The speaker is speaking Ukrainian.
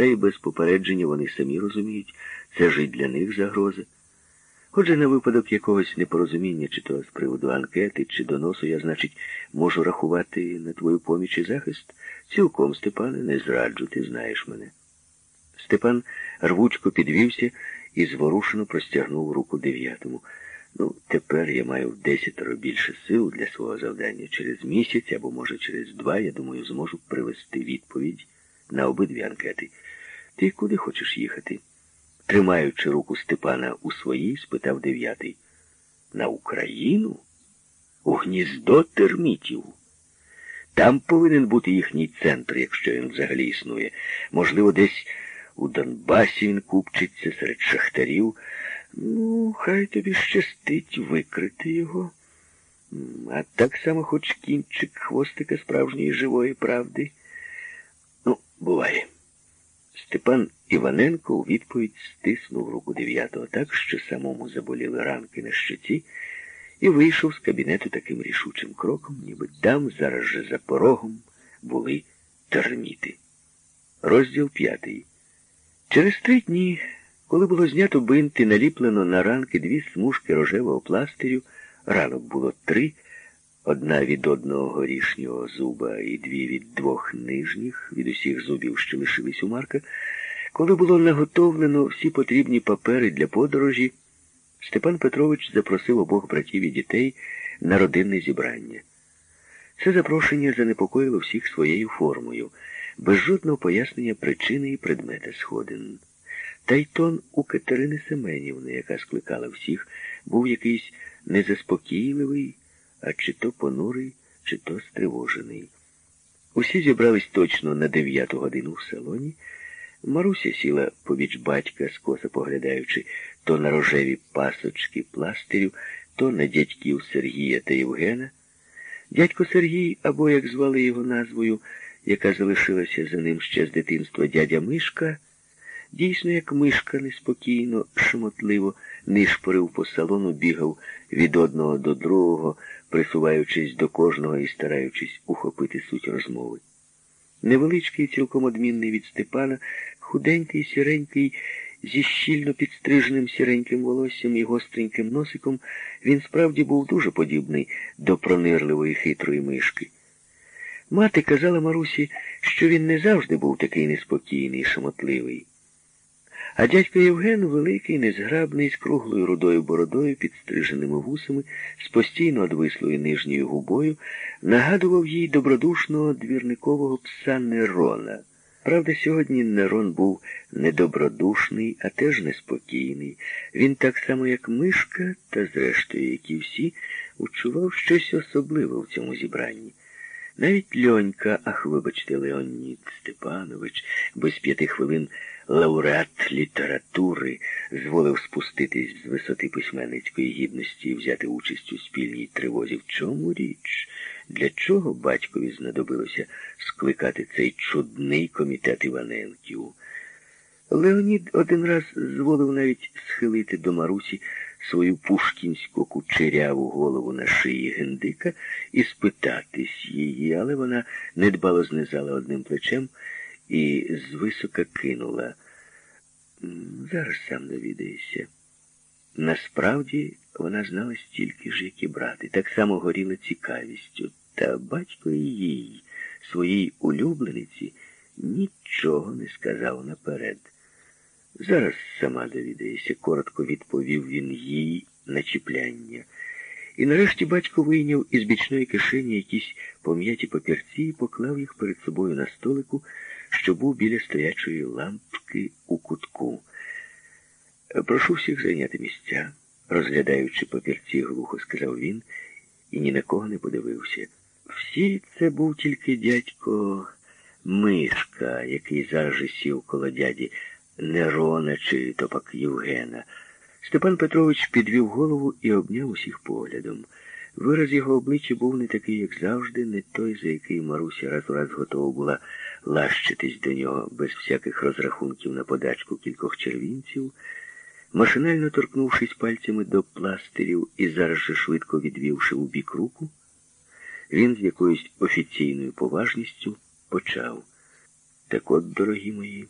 та й без попередження вони самі розуміють, це ж і для них загроза. Отже, на випадок якогось непорозуміння, чи то з приводу анкети, чи доносу, я, значить, можу рахувати на твою поміч і захист. Цілком, Степане, не зраджу, ти знаєш мене. Степан рвучко підвівся і зворушено простягнув руку дев'ятому. Ну, тепер я маю в десятеро більше сил для свого завдання. Через місяць або, може, через два, я думаю, зможу привести відповідь на обидві анкети. Ти куди хочеш їхати? Тримаючи руку Степана у своїй, спитав дев'ятий. На Україну? У гніздо термітів. Там повинен бути їхній центр, якщо він взагалі існує. Можливо, десь у Донбасі він купчиться серед шахтарів. Ну, хай тобі щастить викрити його. А так само хоч кінчик хвостика справжньої живої правди. Буває. Степан Іваненко у відповідь стиснув руку дев'ятого так, що самому заболіли ранки на щоці, і вийшов з кабінету таким рішучим кроком, ніби там зараз же за порогом були терміти. Розділ п'ятий. Через три дні, коли було знято бинт і наліплено на ранки дві смужки рожевого пластирю, ранок було три, одна від одного горішнього зуба і дві від двох нижніх, від усіх зубів, що лишились у Марка, коли було наготовлено всі потрібні папери для подорожі, Степан Петрович запросив обох братів і дітей на родинне зібрання. Це запрошення занепокоїло всіх своєю формою, без жодного пояснення причини і предмета сходин. Та й тон у Катерини Семенівни, яка скликала всіх, був якийсь незаспокійливий, а чи то понурий, чи то стривожений. Усі зібрались точно на дев'яту годину в салоні. Маруся сіла побіч батька, скоса поглядаючи то на рожеві пасочки пластирів, то на дядьків Сергія та Євгена. Дядько Сергій, або, як звали його назвою, яка залишилася за ним ще з дитинства дядя Мишка, дійсно, як мишка неспокійно, шмотливо нишпорив по салону, бігав від одного до другого, присуваючись до кожного і стараючись ухопити суть розмови. Невеличкий, цілком одмінний від Степана, худенький, сіренький, зі щільно підстриженим сіреньким волоссям і гостреньким носиком, він справді був дуже подібний до пронирливої хитрої мишки. Мати казала Марусі, що він не завжди був такий неспокійний, шамотливий. А дядько Євген, великий, незграбний, з круглою рудою бородою, підстриженими вусами, з постійно одвислою нижньою губою, нагадував їй добродушного двірникового пса Нерона. Правда, сьогодні Нерон був недобродушний, а теж неспокійний. Він так само, як мишка, та зрештою, як і всі, учував щось особливе в цьому зібранні. Навіть льонька, ах, вибачте, Леонід Степанович, без п'яти хвилин лауреат літератури, зволив спуститись з висоти письменницької гідності і взяти участь у спільній тривозі. В чому річ? Для чого батькові знадобилося скликати цей чудний комітет Іваненків? Леонід один раз зволив навіть схилити до Марусі свою пушкінську кучеряву голову на шиї гендика і спитатись її, але вона недбало знизала одним плечем і звисока кинула. Зараз сам довідаєшся. Насправді вона знала стільки ж, як і брати, так само горіла цікавістю, та батько їй, своїй улюблениці, нічого не сказав наперед. Зараз сама довідаєшся, коротко відповів він їй на чіпляння. І нарешті батько вийняв із бічної кишені якісь пом'яті папірці і поклав їх перед собою на столику, що був біля стоячої лампки у кутку. Прошу всіх зайняти місця, розглядаючи папірці, глухо сказав він, і ні на кого не подивився. Всі це був тільки дядько Мишка, який зараз сів коло дяді Нерона чи то пак Євгена. Степан Петрович підвів голову і обняв усіх поглядом. Вираз його обличчя був не такий, як завжди, не той, за який Маруся раз у раз готова була лащитись до нього без всяких розрахунків на подачку кількох червінців. Машинально торкнувшись пальцями до пластирів і зараз же швидко відвівши у бік руку, він з якоюсь офіційною поважністю почав. Так от, дорогі мої.